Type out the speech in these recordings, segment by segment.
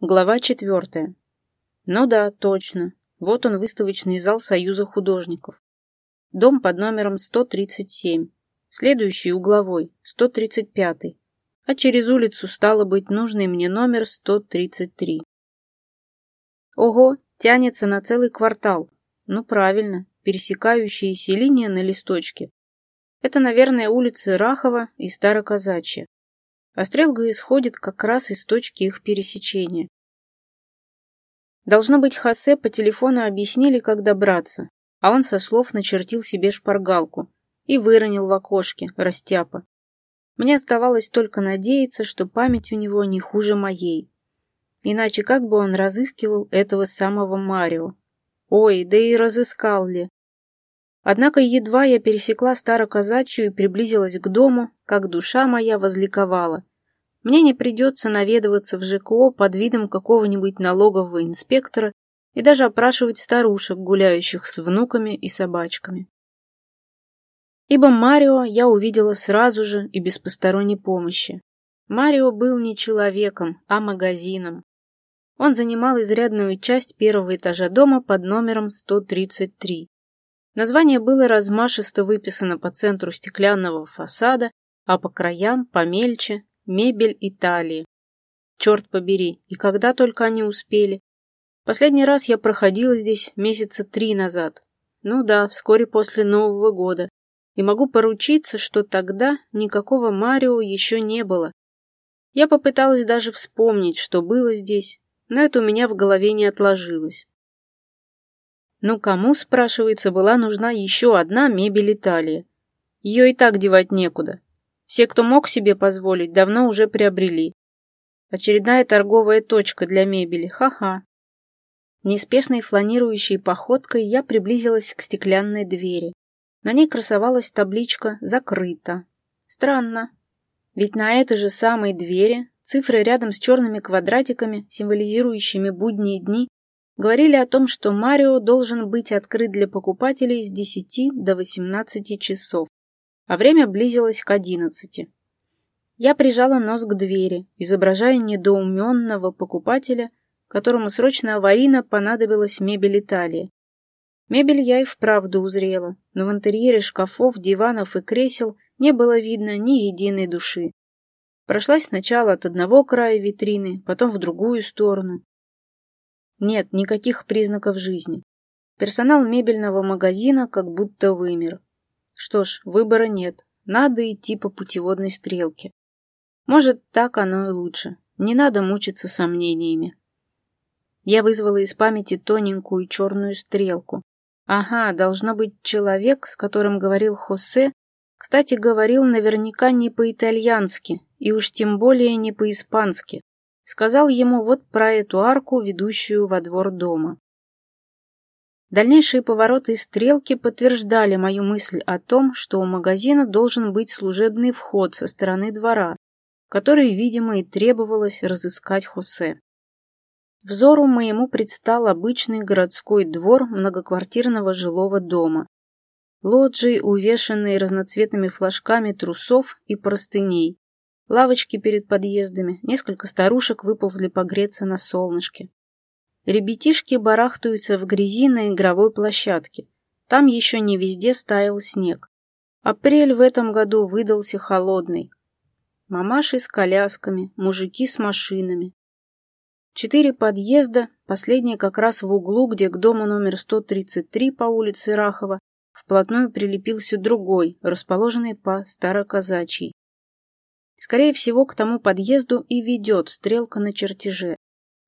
Глава четвертая. Ну да, точно. Вот он, выставочный зал Союза художников. Дом под номером 137. Следующий угловой, 135. А через улицу стало быть нужный мне номер 133. Ого, тянется на целый квартал. Ну правильно, пересекающиеся линии на листочке. Это, наверное, улицы Рахова и Староказачья а стрелка исходит как раз из точки их пересечения. Должно быть, Хосе по телефону объяснили, как добраться, а он со слов начертил себе шпаргалку и выронил в окошке, растяпа. Мне оставалось только надеяться, что память у него не хуже моей. Иначе как бы он разыскивал этого самого Марио? Ой, да и разыскал ли? Однако едва я пересекла Староказачью и приблизилась к дому, как душа моя возликовала. Мне не придется наведываться в ЖКО под видом какого-нибудь налогового инспектора и даже опрашивать старушек, гуляющих с внуками и собачками. Ибо Марио я увидела сразу же и без посторонней помощи. Марио был не человеком, а магазином. Он занимал изрядную часть первого этажа дома под номером 133. Название было размашисто выписано по центру стеклянного фасада, а по краям помельче мебель Италии. Черт побери, и когда только они успели. Последний раз я проходила здесь месяца три назад. Ну да, вскоре после Нового года. И могу поручиться, что тогда никакого Марио еще не было. Я попыталась даже вспомнить, что было здесь, но это у меня в голове не отложилось. Ну кому, спрашивается, была нужна еще одна мебель Италии? Ее и так девать некуда. Все, кто мог себе позволить, давно уже приобрели. Очередная торговая точка для мебели. Ха-ха. Неспешной фланирующей походкой я приблизилась к стеклянной двери. На ней красовалась табличка «Закрыто». Странно. Ведь на этой же самой двери цифры рядом с черными квадратиками, символизирующими будние дни, говорили о том, что Марио должен быть открыт для покупателей с 10 до 18 часов а время близилось к одиннадцати. Я прижала нос к двери, изображая недоуменного покупателя, которому срочно аварийно понадобилась мебель Италии. Мебель я и вправду узрела, но в интерьере шкафов, диванов и кресел не было видно ни единой души. Прошлась сначала от одного края витрины, потом в другую сторону. Нет никаких признаков жизни. Персонал мебельного магазина как будто вымер. Что ж, выбора нет. Надо идти по путеводной стрелке. Может, так оно и лучше. Не надо мучиться сомнениями. Я вызвала из памяти тоненькую черную стрелку. Ага, должно быть человек, с которым говорил Хосе, кстати, говорил наверняка не по-итальянски, и уж тем более не по-испански. Сказал ему вот про эту арку, ведущую во двор дома. Дальнейшие повороты и стрелки подтверждали мою мысль о том, что у магазина должен быть служебный вход со стороны двора, который, видимо, и требовалось разыскать Хосе. Взору моему предстал обычный городской двор многоквартирного жилого дома. Лоджии, увешанные разноцветными флажками трусов и простыней, лавочки перед подъездами, несколько старушек выползли погреться на солнышке. Ребятишки барахтаются в грязи на игровой площадке. Там еще не везде стаял снег. Апрель в этом году выдался холодный. Мамаши с колясками, мужики с машинами. Четыре подъезда, последний как раз в углу, где к дому номер 133 по улице Рахова вплотную прилепился другой, расположенный по Староказачьей. Скорее всего, к тому подъезду и ведет стрелка на чертеже.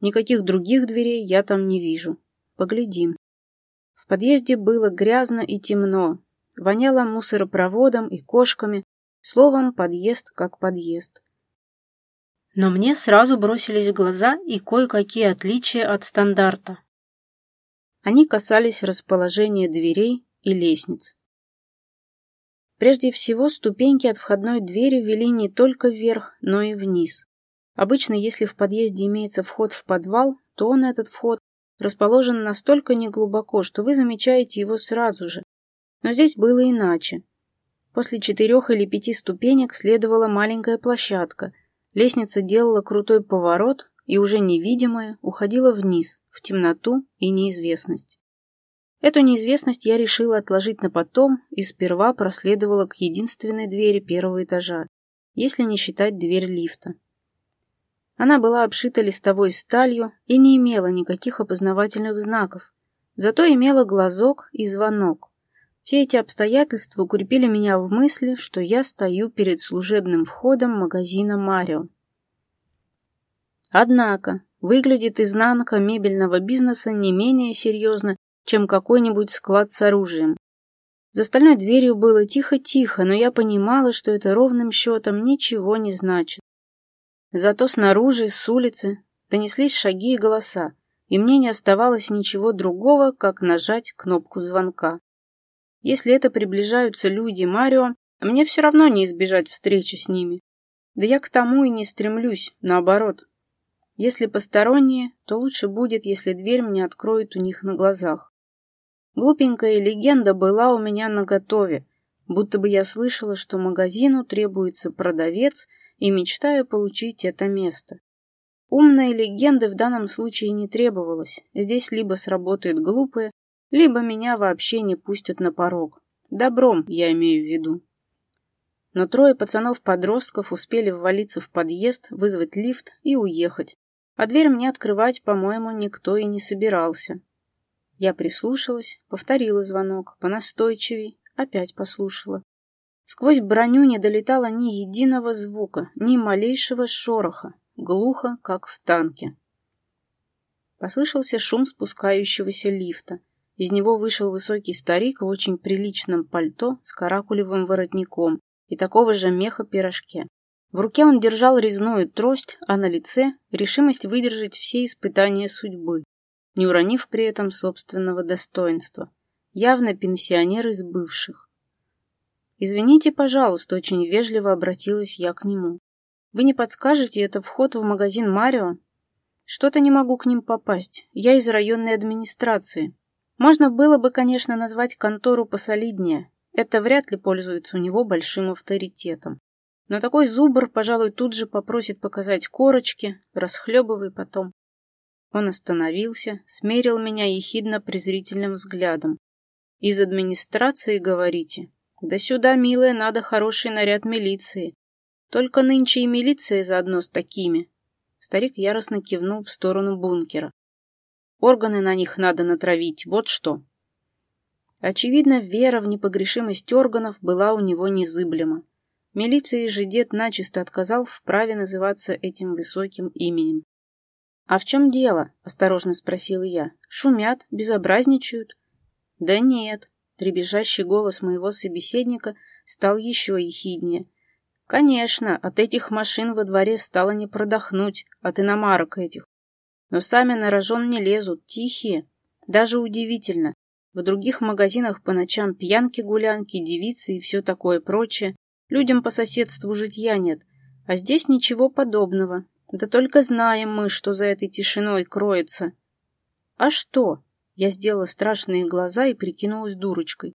Никаких других дверей я там не вижу. Поглядим. В подъезде было грязно и темно. Воняло мусоропроводом и кошками. Словом, подъезд как подъезд. Но мне сразу бросились в глаза и кое-какие отличия от стандарта. Они касались расположения дверей и лестниц. Прежде всего, ступеньки от входной двери вели не только вверх, но и вниз. Обычно, если в подъезде имеется вход в подвал, то он, этот вход, расположен настолько неглубоко, что вы замечаете его сразу же. Но здесь было иначе. После четырех или пяти ступенек следовала маленькая площадка. Лестница делала крутой поворот, и уже невидимое уходило вниз, в темноту и неизвестность. Эту неизвестность я решила отложить на потом и сперва проследовала к единственной двери первого этажа, если не считать дверь лифта. Она была обшита листовой сталью и не имела никаких опознавательных знаков, зато имела глазок и звонок. Все эти обстоятельства укрепили меня в мысли, что я стою перед служебным входом магазина «Марио». Однако, выглядит изнанка мебельного бизнеса не менее серьезно, чем какой-нибудь склад с оружием. За стальной дверью было тихо-тихо, но я понимала, что это ровным счетом ничего не значит. Зато снаружи, с улицы, донеслись шаги и голоса, и мне не оставалось ничего другого, как нажать кнопку звонка. Если это приближаются люди Марио, мне все равно не избежать встречи с ними. Да я к тому и не стремлюсь, наоборот. Если посторонние, то лучше будет, если дверь мне откроют у них на глазах. Глупенькая легенда была у меня наготове, будто бы я слышала, что магазину требуется продавец и мечтаю получить это место. Умной легенды в данном случае не требовалось. Здесь либо сработает глупое, либо меня вообще не пустят на порог. Добром, я имею в виду. Но трое пацанов-подростков успели ввалиться в подъезд, вызвать лифт и уехать. А дверь мне открывать, по-моему, никто и не собирался. Я прислушалась, повторила звонок, понастойчивей, опять послушала. Сквозь броню не долетало ни единого звука, ни малейшего шороха, глухо, как в танке. Послышался шум спускающегося лифта. Из него вышел высокий старик в очень приличном пальто с каракулевым воротником и такого же меха-пирожке. В руке он держал резную трость, а на лице — решимость выдержать все испытания судьбы не уронив при этом собственного достоинства. Явно пенсионер из бывших. «Извините, пожалуйста», — очень вежливо обратилась я к нему. «Вы не подскажете, это вход в магазин Марио?» «Что-то не могу к ним попасть. Я из районной администрации. Можно было бы, конечно, назвать контору посолиднее. Это вряд ли пользуется у него большим авторитетом. Но такой зубр, пожалуй, тут же попросит показать корочки, расхлебывай потом. Он остановился, смерил меня ехидно-презрительным взглядом. «Из администрации, говорите? Да сюда, милая, надо хороший наряд милиции. Только нынче и милиция заодно с такими». Старик яростно кивнул в сторону бункера. «Органы на них надо натравить, вот что». Очевидно, вера в непогрешимость органов была у него незыблема. Милиции же дед начисто отказал в праве называться этим высоким именем. «А в чем дело?» — осторожно спросила я. «Шумят, безобразничают?» «Да нет», — требежащий голос моего собеседника стал еще ехиднее. «Конечно, от этих машин во дворе стало не продохнуть, от иномарок этих. Но сами на рожон не лезут, тихие. Даже удивительно. В других магазинах по ночам пьянки-гулянки, девицы и все такое прочее. Людям по соседству житья нет. А здесь ничего подобного. Да только знаем мы, что за этой тишиной кроется. А что? Я сделала страшные глаза и прикинулась дурочкой.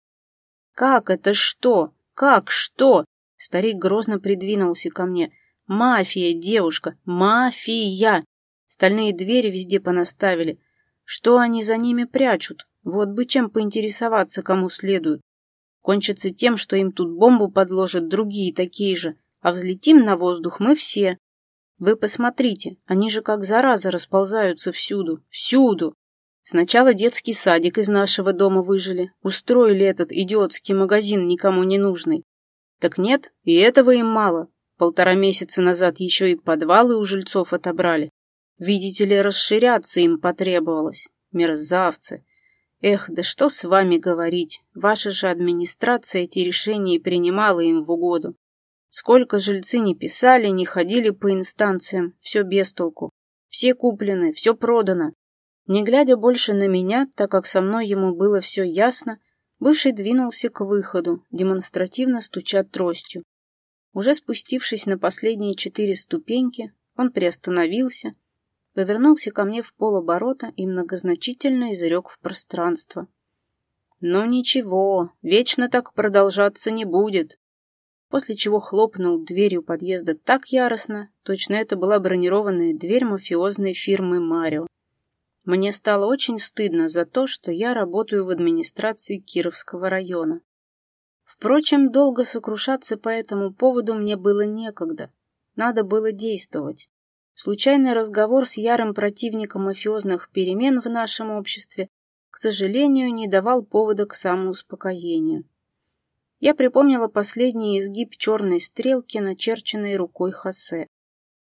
Как это что? Как что? Старик грозно придвинулся ко мне. Мафия, девушка, мафия! Стальные двери везде понаставили. Что они за ними прячут? Вот бы чем поинтересоваться, кому следует. Кончится тем, что им тут бомбу подложат другие такие же, а взлетим на воздух мы все. Вы посмотрите, они же как зараза расползаются всюду, всюду. Сначала детский садик из нашего дома выжили, устроили этот идиотский магазин никому не нужный. Так нет, и этого им мало. Полтора месяца назад еще и подвалы у жильцов отобрали. Видите ли, расширяться им потребовалось. Мерзавцы. Эх, да что с вами говорить, ваша же администрация эти решения принимала им в угоду. Сколько жильцы не писали, не ходили по инстанциям, все без толку. Все куплены, все продано. Не глядя больше на меня, так как со мной ему было все ясно, бывший двинулся к выходу, демонстративно стуча тростью. Уже спустившись на последние четыре ступеньки, он приостановился, повернулся ко мне в полоборота и многозначительно изрек в пространство. «Ну ничего, вечно так продолжаться не будет. После чего хлопнул дверью подъезда так яростно, точно это была бронированная дверь мафиозной фирмы «Марио». Мне стало очень стыдно за то, что я работаю в администрации Кировского района. Впрочем, долго сокрушаться по этому поводу мне было некогда. Надо было действовать. Случайный разговор с ярым противником мафиозных перемен в нашем обществе, к сожалению, не давал повода к самоуспокоению. Я припомнила последний изгиб черной стрелки, начерченной рукой Хосе.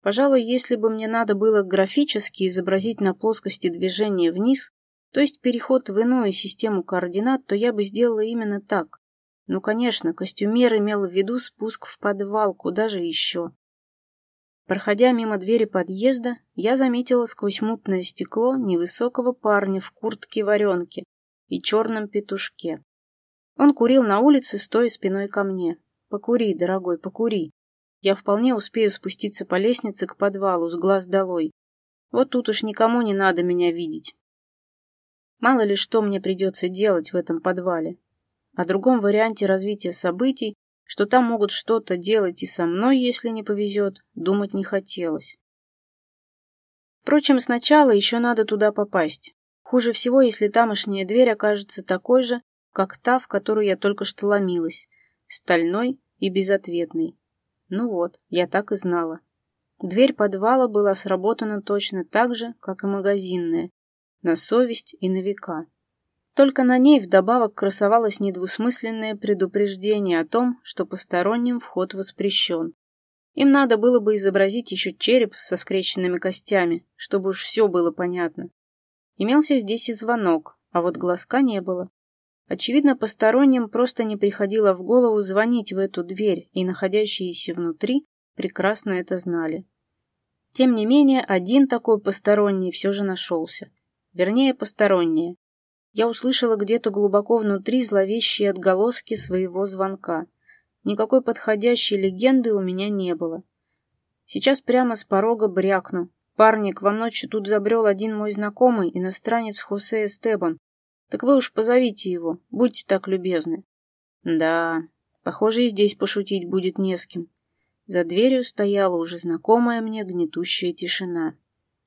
Пожалуй, если бы мне надо было графически изобразить на плоскости движение вниз, то есть переход в иную систему координат, то я бы сделала именно так. Ну, конечно, костюмер имел в виду спуск в подвал, куда же еще. Проходя мимо двери подъезда, я заметила сквозь мутное стекло невысокого парня в куртке-варенке и черном петушке. Он курил на улице, стоя спиной ко мне. «Покури, дорогой, покури. Я вполне успею спуститься по лестнице к подвалу с глаз долой. Вот тут уж никому не надо меня видеть. Мало ли что мне придется делать в этом подвале. О другом варианте развития событий, что там могут что-то делать и со мной, если не повезет, думать не хотелось. Впрочем, сначала еще надо туда попасть. Хуже всего, если тамошняя дверь окажется такой же, как та, в которую я только что ломилась, стальной и безответной. Ну вот, я так и знала. Дверь подвала была сработана точно так же, как и магазинная, на совесть и на века. Только на ней вдобавок красовалось недвусмысленное предупреждение о том, что посторонним вход воспрещен. Им надо было бы изобразить еще череп со скрещенными костями, чтобы уж все было понятно. Имелся здесь и звонок, а вот глазка не было. Очевидно, посторонним просто не приходило в голову звонить в эту дверь, и находящиеся внутри прекрасно это знали. Тем не менее, один такой посторонний все же нашелся. Вернее, посторонние. Я услышала где-то глубоко внутри зловещие отголоски своего звонка. Никакой подходящей легенды у меня не было. Сейчас прямо с порога брякну. «Парни, к вам ночью тут забрел один мой знакомый, иностранец Хосе Эстебан. Так вы уж позовите его, будьте так любезны. Да, похоже, и здесь пошутить будет не с кем. За дверью стояла уже знакомая мне гнетущая тишина.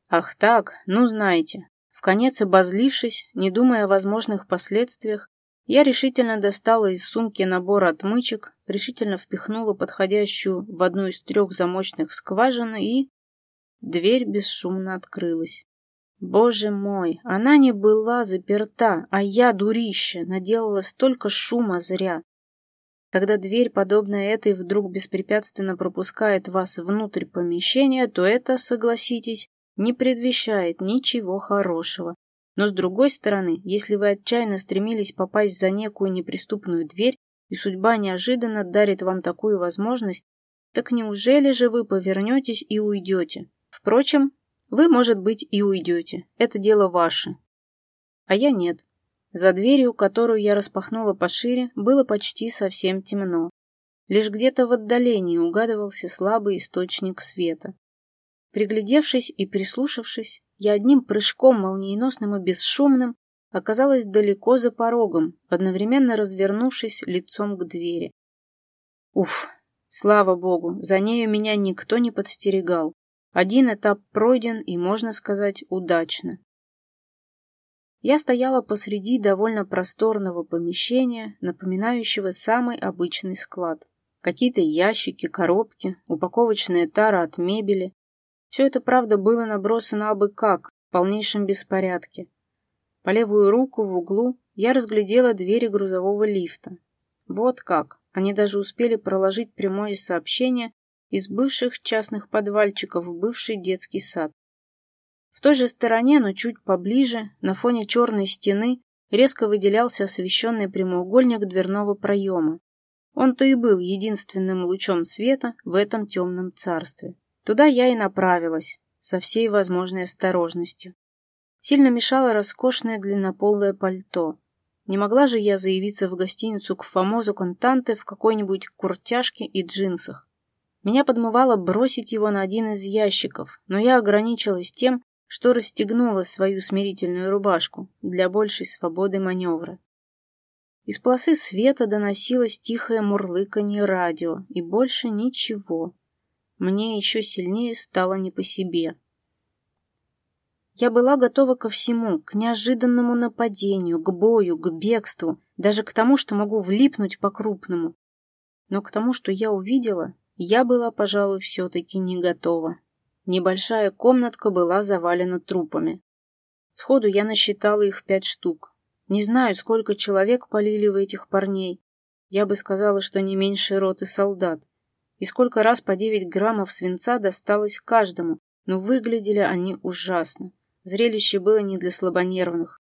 Ах так, ну знаете. В конец обозлившись, не думая о возможных последствиях, я решительно достала из сумки набор отмычек, решительно впихнула подходящую в одну из трех замочных скважин и... Дверь бесшумно открылась. Боже мой, она не была заперта, а я, дурище, наделала столько шума зря. Когда дверь, подобная этой, вдруг беспрепятственно пропускает вас внутрь помещения, то это, согласитесь, не предвещает ничего хорошего. Но с другой стороны, если вы отчаянно стремились попасть за некую неприступную дверь, и судьба неожиданно дарит вам такую возможность, так неужели же вы повернетесь и уйдете? Впрочем, вы, может быть, и уйдете. Это дело ваше. А я нет. За дверью, которую я распахнула пошире, было почти совсем темно. Лишь где-то в отдалении угадывался слабый источник света. Приглядевшись и прислушавшись, я одним прыжком, молниеносным и бесшумным, оказалась далеко за порогом, одновременно развернувшись лицом к двери. Уф, слава богу, за нею меня никто не подстерегал. Один этап пройден и, можно сказать, удачно. Я стояла посреди довольно просторного помещения, напоминающего самый обычный склад. Какие-то ящики, коробки, упаковочная тара от мебели. Все это, правда, было набросано абы как, в полнейшем беспорядке. По левую руку в углу я разглядела двери грузового лифта. Вот как, они даже успели проложить прямое сообщение из бывших частных подвальчиков в бывший детский сад. В той же стороне, но чуть поближе, на фоне черной стены, резко выделялся освещенный прямоугольник дверного проема. Он-то и был единственным лучом света в этом темном царстве. Туда я и направилась, со всей возможной осторожностью. Сильно мешало роскошное длиннополое пальто. Не могла же я заявиться в гостиницу к фамозу Контанте в какой-нибудь куртяжке и джинсах. Меня подмывало бросить его на один из ящиков, но я ограничилась тем, что расстегнула свою смирительную рубашку для большей свободы маневра. Из полосы света доносилось тихое мурлыканье радио, и больше ничего. Мне еще сильнее стало не по себе. Я была готова ко всему, к неожиданному нападению, к бою, к бегству, даже к тому, что могу влипнуть по-крупному. Но к тому, что я увидела, я была, пожалуй, все-таки не готова. Небольшая комнатка была завалена трупами. Сходу я насчитала их пять штук. Не знаю, сколько человек полили в этих парней. Я бы сказала, что не меньше роты солдат. И сколько раз по девять граммов свинца досталось каждому, но выглядели они ужасно. Зрелище было не для слабонервных.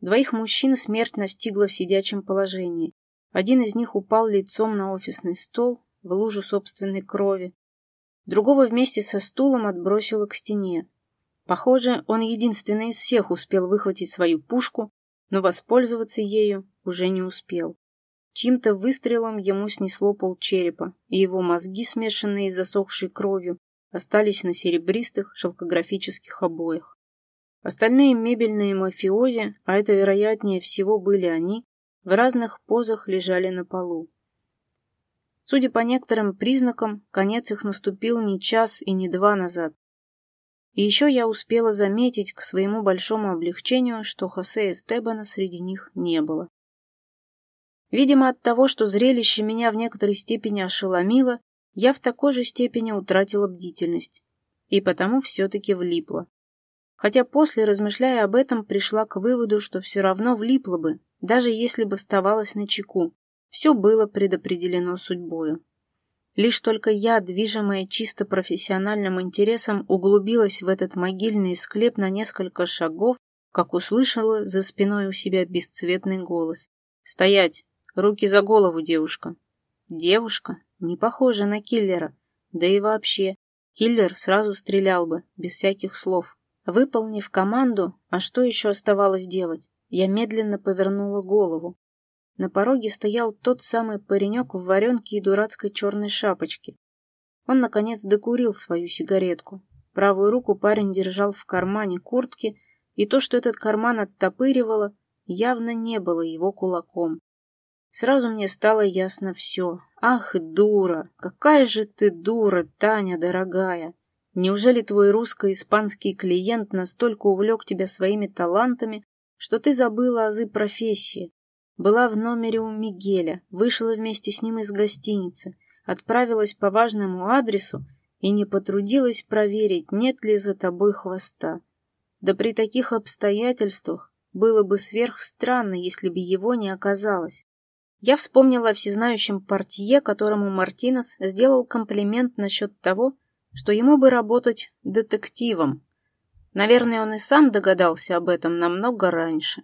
Двоих мужчин смерть настигла в сидячем положении. Один из них упал лицом на офисный стол, в лужу собственной крови. Другого вместе со стулом отбросило к стене. Похоже, он единственный из всех успел выхватить свою пушку, но воспользоваться ею уже не успел. Чьим-то выстрелом ему снесло пол черепа, и его мозги, смешанные с засохшей кровью, остались на серебристых шелкографических обоях. Остальные мебельные мафиози, а это вероятнее всего были они, в разных позах лежали на полу. Судя по некоторым признакам, конец их наступил не час и не два назад. И еще я успела заметить к своему большому облегчению, что Хосе Эстебана среди них не было. Видимо, от того, что зрелище меня в некоторой степени ошеломило, я в такой же степени утратила бдительность. И потому все-таки влипла. Хотя после, размышляя об этом, пришла к выводу, что все равно влипла бы, даже если бы оставалась на чеку. Все было предопределено судьбою. Лишь только я, движимая чисто профессиональным интересом, углубилась в этот могильный склеп на несколько шагов, как услышала за спиной у себя бесцветный голос. «Стоять! Руки за голову, девушка!» Девушка? Не похожа на киллера. Да и вообще, киллер сразу стрелял бы, без всяких слов. Выполнив команду, а что еще оставалось делать, я медленно повернула голову. На пороге стоял тот самый паренек в варенке и дурацкой черной шапочке. Он, наконец, докурил свою сигаретку. Правую руку парень держал в кармане куртки, и то, что этот карман оттопыривало, явно не было его кулаком. Сразу мне стало ясно все. Ах, дура! Какая же ты дура, Таня дорогая! Неужели твой русско-испанский клиент настолько увлек тебя своими талантами, что ты забыла азы профессии? Была в номере у Мигеля, вышла вместе с ним из гостиницы, отправилась по важному адресу и не потрудилась проверить, нет ли за тобой хвоста. Да при таких обстоятельствах было бы сверхстранно, если бы его не оказалось. Я вспомнила о всезнающем портье, которому Мартинес сделал комплимент насчет того, что ему бы работать детективом. Наверное, он и сам догадался об этом намного раньше.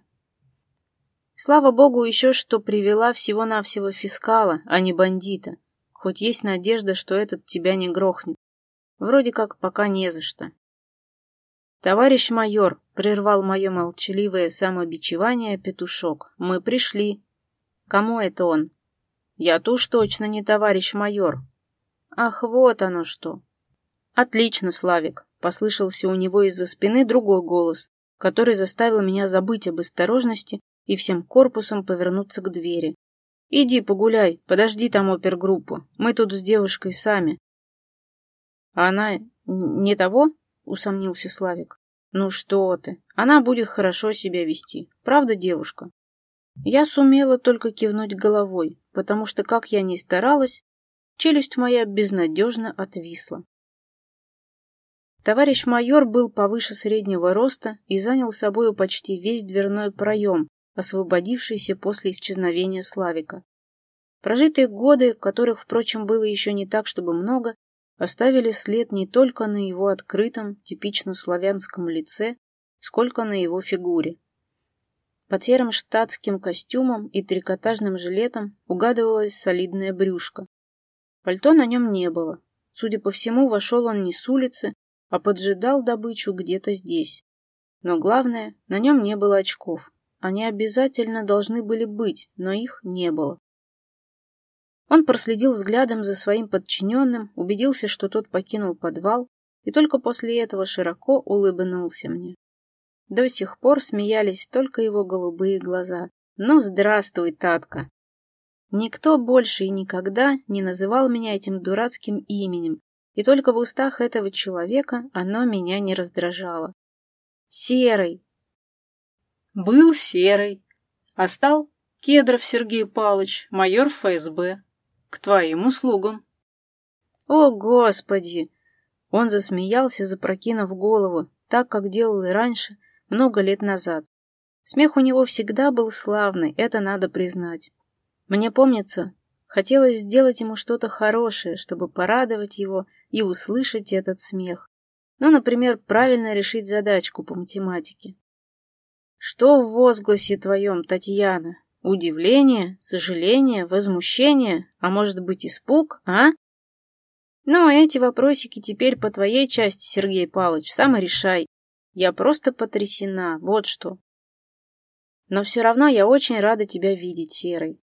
Слава богу еще, что привела всего-навсего фискала, а не бандита. Хоть есть надежда, что этот тебя не грохнет. Вроде как пока не за что. «Товарищ майор», — прервал мое молчаливое самобичевание петушок, — «мы пришли». «Кому это он?» «Я-то уж точно не товарищ майор». «Ах, вот оно что!» «Отлично, Славик!» — послышался у него из-за спины другой голос, который заставил меня забыть об осторожности и всем корпусом повернуться к двери. «Иди погуляй, подожди там опергруппу, мы тут с девушкой сами». «А она не того?» — усомнился Славик. «Ну что ты, она будет хорошо себя вести, правда, девушка?» Я сумела только кивнуть головой, потому что, как я ни старалась, челюсть моя безнадежно отвисла. Товарищ майор был повыше среднего роста и занял собою почти весь дверной проем, освободившийся после исчезновения Славика. Прожитые годы, которых, впрочем, было еще не так, чтобы много, оставили след не только на его открытом, типично славянском лице, сколько на его фигуре. Под серым штатским костюмом и трикотажным жилетом угадывалась солидная брюшка. Пальто на нем не было. Судя по всему, вошел он не с улицы, а поджидал добычу где-то здесь. Но главное, на нем не было очков. Они обязательно должны были быть, но их не было. Он проследил взглядом за своим подчиненным, убедился, что тот покинул подвал, и только после этого широко улыбнулся мне. До сих пор смеялись только его голубые глаза, Ну, здравствуй, Татка. Никто больше и никогда не называл меня этим дурацким именем, и только в устах этого человека оно меня не раздражало. Серый. Был Серый, а стал Кедров Сергей Павлович, майор ФСБ. К твоим услугам. О, Господи! Он засмеялся, запрокинув голову, так, как делал и раньше, много лет назад. Смех у него всегда был славный, это надо признать. Мне помнится, хотелось сделать ему что-то хорошее, чтобы порадовать его и услышать этот смех. Ну, например, правильно решить задачку по математике. Что в возгласе твоем, Татьяна? Удивление, сожаление, возмущение, а может быть испуг, а? Ну, эти вопросики теперь по твоей части, Сергей Павлович, сам и решай. Я просто потрясена, вот что. Но все равно я очень рада тебя видеть, Серый.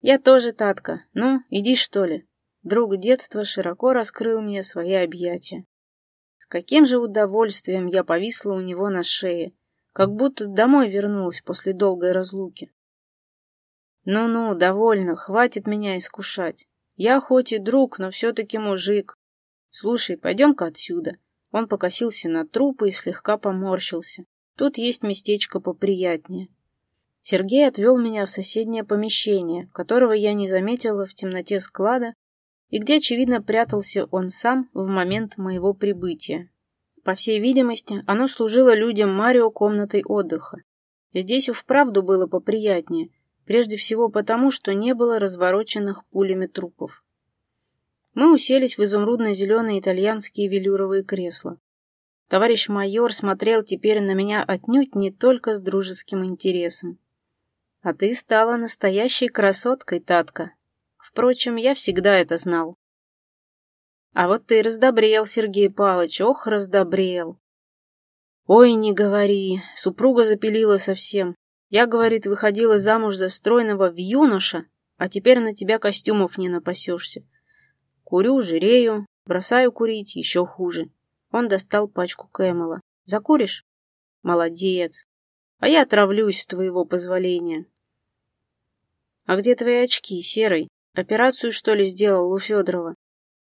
Я тоже, Татка. Ну, иди, что ли. Друг детства широко раскрыл мне свои объятия. С каким же удовольствием я повисла у него на шее, как будто домой вернулась после долгой разлуки. Ну-ну, довольно, хватит меня искушать. Я хоть и друг, но все-таки мужик. Слушай, пойдем-ка отсюда. Он покосился на трупы и слегка поморщился. Тут есть местечко поприятнее. Сергей отвел меня в соседнее помещение, которого я не заметила в темноте склада, и где, очевидно, прятался он сам в момент моего прибытия. По всей видимости, оно служило людям Марио комнатой отдыха. Здесь и вправду было поприятнее, прежде всего потому, что не было развороченных пулями трупов. Мы уселись в изумрудно-зеленые итальянские велюровые кресла. Товарищ майор смотрел теперь на меня отнюдь не только с дружеским интересом. А ты стала настоящей красоткой, Татка. Впрочем, я всегда это знал. А вот ты раздобрел, Сергей Павлович, ох, раздобрел. Ой, не говори, супруга запилила совсем. Я, говорит, выходила замуж за стройного в юноша, а теперь на тебя костюмов не напасешься. Курю, жирею, бросаю курить, еще хуже. Он достал пачку Кэмела. Закуришь? Молодец. А я отравлюсь с твоего позволения. «А где твои очки, Серый? Операцию, что ли, сделал у Федорова?»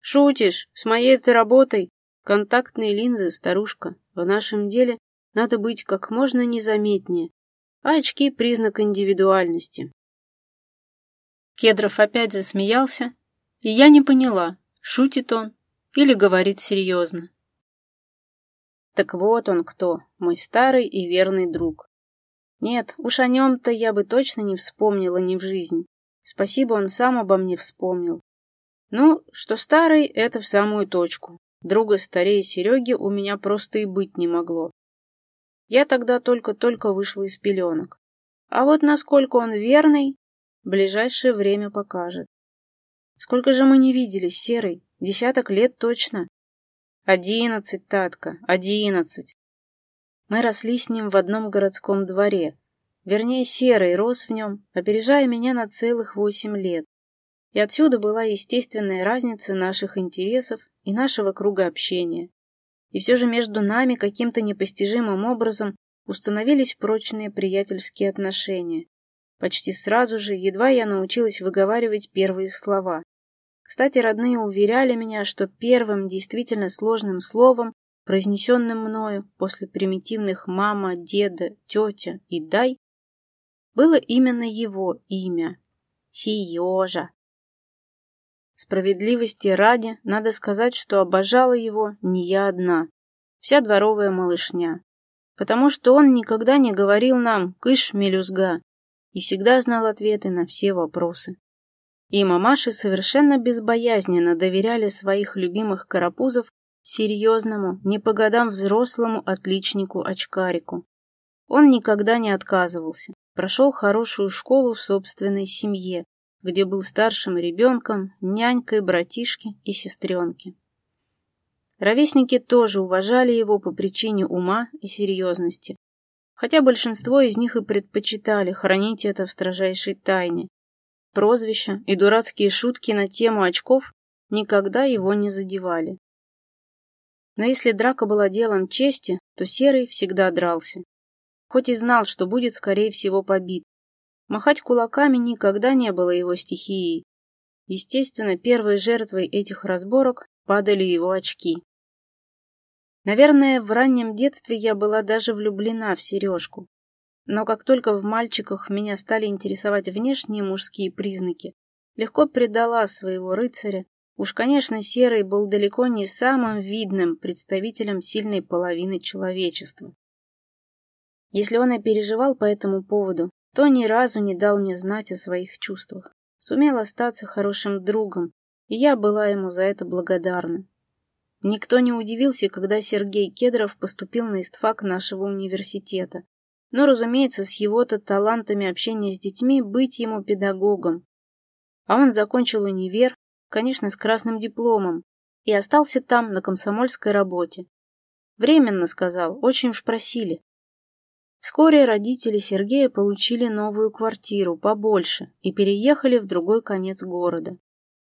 «Шутишь? С моей этой работой? Контактные линзы, старушка. В нашем деле надо быть как можно незаметнее, а очки — признак индивидуальности». Кедров опять засмеялся, и я не поняла, шутит он или говорит серьезно. Так вот он кто, мой старый и верный друг. Нет, уж о нем-то я бы точно не вспомнила ни в жизнь. Спасибо, он сам обо мне вспомнил. Ну, что старый, это в самую точку. Друга старее Сереги у меня просто и быть не могло. Я тогда только-только вышла из пеленок. А вот насколько он верный, ближайшее время покажет. Сколько же мы не виделись, Серый? Десяток лет точно. Одиннадцать, Татка, одиннадцать. Мы росли с ним в одном городском дворе. Вернее, Серый рос в нем, опережая меня на целых восемь лет. И отсюда была естественная разница наших интересов и нашего круга общения. И все же между нами каким-то непостижимым образом установились прочные приятельские отношения. Почти сразу же, едва я научилась выговаривать первые слова. Кстати, родные уверяли меня, что первым действительно сложным словом произнесенным мною после примитивных «мама», «деда», «тетя» и «дай», было именно его имя — Сиежа. Справедливости ради, надо сказать, что обожала его не я одна, вся дворовая малышня, потому что он никогда не говорил нам «кыш, мелюзга» и всегда знал ответы на все вопросы. И мамаши совершенно безбоязненно доверяли своих любимых карапузов серьезному, не по годам взрослому отличнику-очкарику. Он никогда не отказывался, прошел хорошую школу в собственной семье, где был старшим ребенком, нянькой, братишки и сестренки. Ровесники тоже уважали его по причине ума и серьезности, хотя большинство из них и предпочитали хранить это в строжайшей тайне. Прозвища и дурацкие шутки на тему очков никогда его не задевали. Но если драка была делом чести, то Серый всегда дрался. хоть и знал, что будет, скорее всего, побит. Махать кулаками никогда не было его стихией. Естественно, первой жертвой этих разборок падали его очки. Наверное, в раннем детстве я была даже влюблена в Сережку. Но как только в мальчиках меня стали интересовать внешние мужские признаки, легко предала своего рыцаря. Уж, конечно, Серый был далеко не самым видным представителем сильной половины человечества. Если он и переживал по этому поводу, то ни разу не дал мне знать о своих чувствах. Сумел остаться хорошим другом, и я была ему за это благодарна. Никто не удивился, когда Сергей Кедров поступил на истфак нашего университета. Но, разумеется, с его-то талантами общения с детьми быть ему педагогом. А он закончил универ, конечно, с красным дипломом, и остался там на комсомольской работе. Временно, сказал, очень уж просили. Вскоре родители Сергея получили новую квартиру, побольше, и переехали в другой конец города.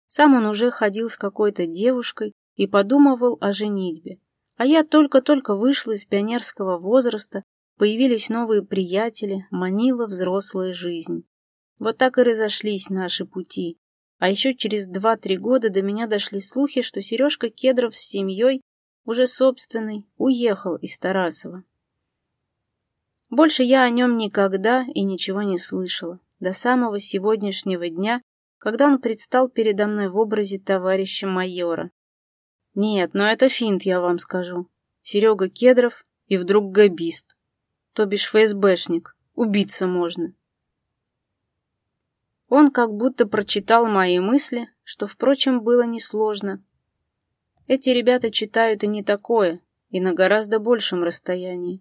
Сам он уже ходил с какой-то девушкой и подумывал о женитьбе. А я только-только вышла из пионерского возраста, появились новые приятели, манила взрослая жизнь. Вот так и разошлись наши пути. А еще через два-три года до меня дошли слухи, что Сережка Кедров с семьей, уже собственный, уехал из Тарасова. Больше я о нем никогда и ничего не слышала, до самого сегодняшнего дня, когда он предстал передо мной в образе товарища майора. Нет, но это финт, я вам скажу. Серега Кедров и вдруг габист. То бишь ФСБшник. Убиться можно. Он как будто прочитал мои мысли, что, впрочем, было несложно. Эти ребята читают и не такое, и на гораздо большем расстоянии.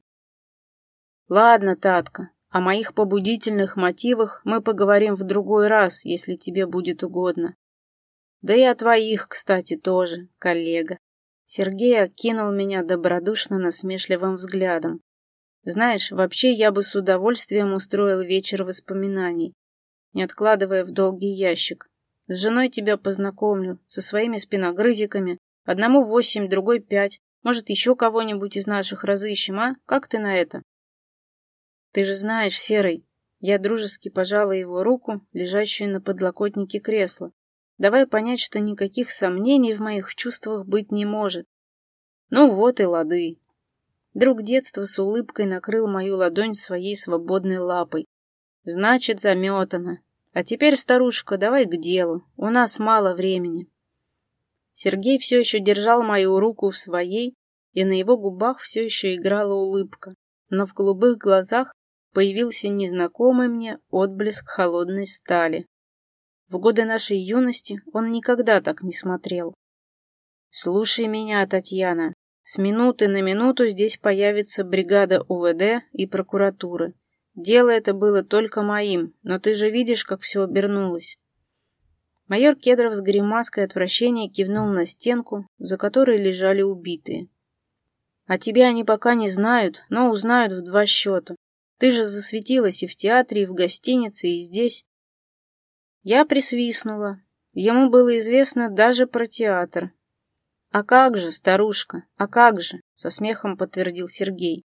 Ладно, Татка, о моих побудительных мотивах мы поговорим в другой раз, если тебе будет угодно. Да и о твоих, кстати, тоже, коллега. Сергей окинул меня добродушно насмешливым взглядом. Знаешь, вообще я бы с удовольствием устроил вечер воспоминаний, не откладывая в долгий ящик. С женой тебя познакомлю, со своими спиногрызиками. Одному восемь, другой пять. Может, еще кого-нибудь из наших разыщем, а? Как ты на это? Ты же знаешь, Серый, я дружески пожала его руку, лежащую на подлокотнике кресла, давая понять, что никаких сомнений в моих чувствах быть не может. Ну вот и лады. Друг детства с улыбкой накрыл мою ладонь своей свободной лапой. Значит, заметано. А теперь, старушка, давай к делу. У нас мало времени. Сергей все еще держал мою руку в своей, и на его губах все еще играла улыбка, но в голубых глазах появился незнакомый мне отблеск холодной стали. В годы нашей юности он никогда так не смотрел. «Слушай меня, Татьяна. С минуты на минуту здесь появится бригада УВД и прокуратуры. Дело это было только моим, но ты же видишь, как все обернулось». Майор Кедров с гримаской отвращения кивнул на стенку, за которой лежали убитые. «А тебя они пока не знают, но узнают в два счета. Ты же засветилась и в театре, и в гостинице, и здесь. Я присвистнула. Ему было известно даже про театр. «А как же, старушка, а как же?» — со смехом подтвердил Сергей.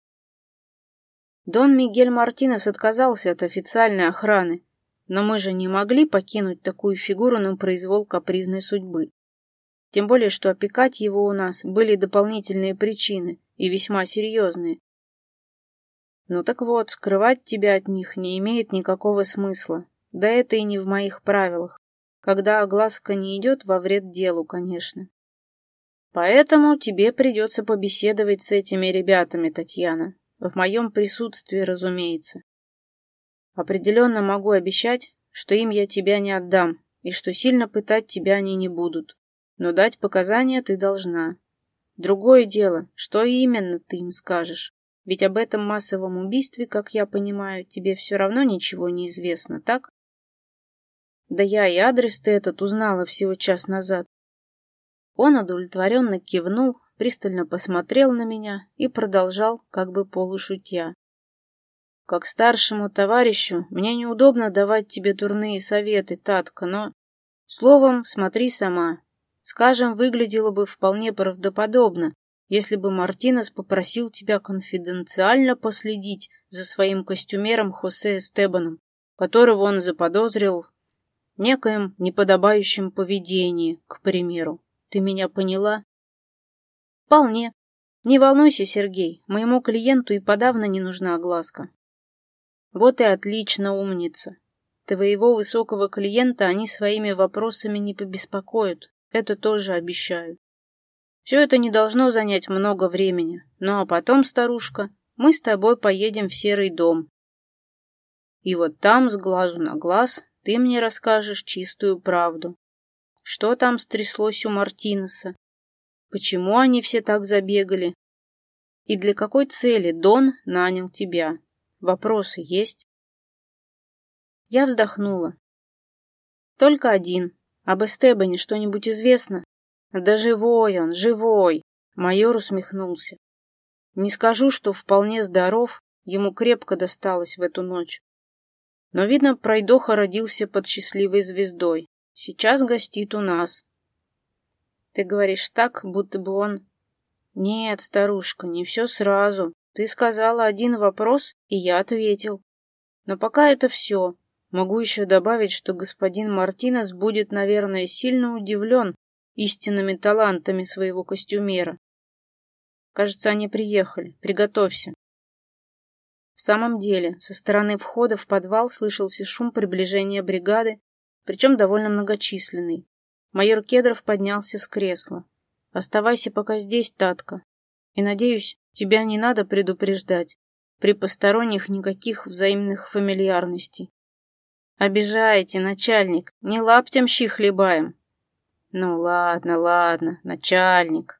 Дон Мигель Мартинес отказался от официальной охраны, но мы же не могли покинуть такую фигуру на произвол капризной судьбы. Тем более, что опекать его у нас были дополнительные причины, и весьма серьезные. Ну так вот, скрывать тебя от них не имеет никакого смысла. Да это и не в моих правилах. Когда огласка не идет во вред делу, конечно. Поэтому тебе придется побеседовать с этими ребятами, Татьяна. В моем присутствии, разумеется. Определенно могу обещать, что им я тебя не отдам, и что сильно пытать тебя они не будут. Но дать показания ты должна. Другое дело, что именно ты им скажешь. Ведь об этом массовом убийстве, как я понимаю, тебе все равно ничего не известно, так? Да я и адрес-то этот узнала всего час назад. Он удовлетворенно кивнул, пристально посмотрел на меня и продолжал, как бы полушутя. Как старшему товарищу мне неудобно давать тебе дурные советы, Татка, но... Словом, смотри сама. Скажем, выглядело бы вполне правдоподобно, если бы Мартинес попросил тебя конфиденциально последить за своим костюмером Хосе Эстебаном, которого он заподозрил в некоем неподобающем поведении, к примеру. Ты меня поняла? Вполне. Не волнуйся, Сергей, моему клиенту и подавно не нужна огласка. Вот и отлично, умница. Твоего высокого клиента они своими вопросами не побеспокоят. Это тоже обещаю. Все это не должно занять много времени. Ну а потом, старушка, мы с тобой поедем в Серый дом. И вот там, с глазу на глаз, ты мне расскажешь чистую правду. Что там стряслось у Мартинеса? Почему они все так забегали? И для какой цели Дон нанял тебя? Вопросы есть? Я вздохнула. Только один. Об Эстебане что-нибудь известно? Да живой он, живой. Майор усмехнулся. Не скажу, что вполне здоров, ему крепко досталось в эту ночь. Но, видно, пройдоха родился под счастливой звездой. Сейчас гостит у нас. Ты говоришь так, будто бы он... Нет, старушка, не все сразу. Ты сказала один вопрос, и я ответил. Но пока это все. Могу еще добавить, что господин Мартинес будет, наверное, сильно удивлен истинными талантами своего костюмера. Кажется, они приехали. Приготовься. В самом деле, со стороны входа в подвал слышался шум приближения бригады, причем довольно многочисленный. Майор Кедров поднялся с кресла. «Оставайся пока здесь, Татка. И, надеюсь, тебя не надо предупреждать. При посторонних никаких взаимных фамильярностей. Обижаете, начальник, не лаптем щи хлебаем. Ну ладно, ладно, начальник.